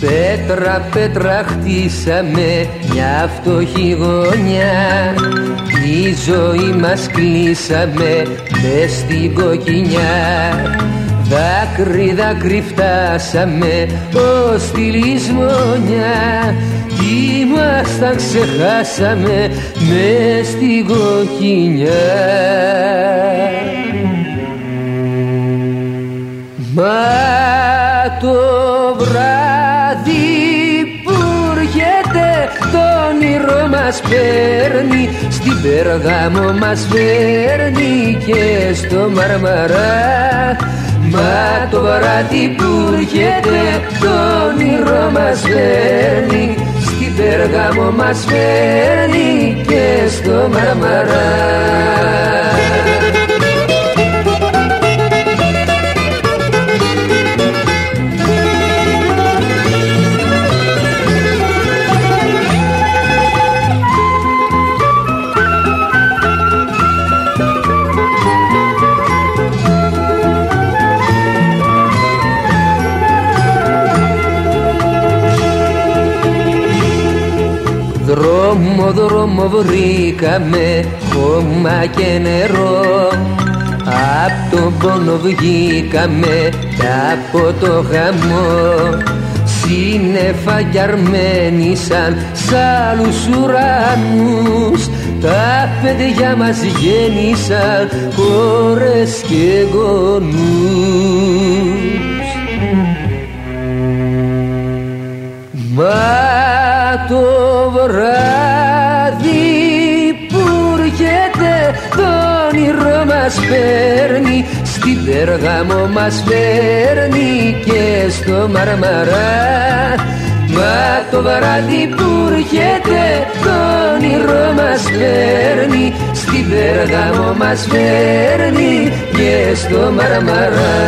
Πέτρα πέτρα χτίσαμε μια φτωχή γωνιά. Τη ζωή μας κλείσαμε μες στην κοκκινιά. Δάκρυ δάκρυ φτάσαμε ως τη λησμονιά. Τι μας τα ξεχάσαμε μες στην κοκκινιά. Μα το βράδυ που έρχεται το όνειρο μας παίρνει Στην Περγάμο μας φέρνει και στο Μαρμαρά. Μα το βράδυ που έρχεται το όνειρο μας φέρνει Στην Περγάμο μας φέρνει και στο Μαρμαρά Δρόμο, δρόμο βρήκαμε χώμα και νερό. Απ' τον πόνο βγήκαμε κι από το χαμό Σύννεφα κι αρμένισαν σ' άλλους ουρανούς. Τα παιδιά μας γέννησαν κόρες και γονούς. Μα το βράδυ που έρχεται το όνειρο μας παίρνει στην Περγάμο μας φέρνει και στο Μαρμαρά. Μα το βράδυ που έρχεται το όνειρο μας φέρνει στην Περγάμο μας φέρνει και στο Μαρμαρά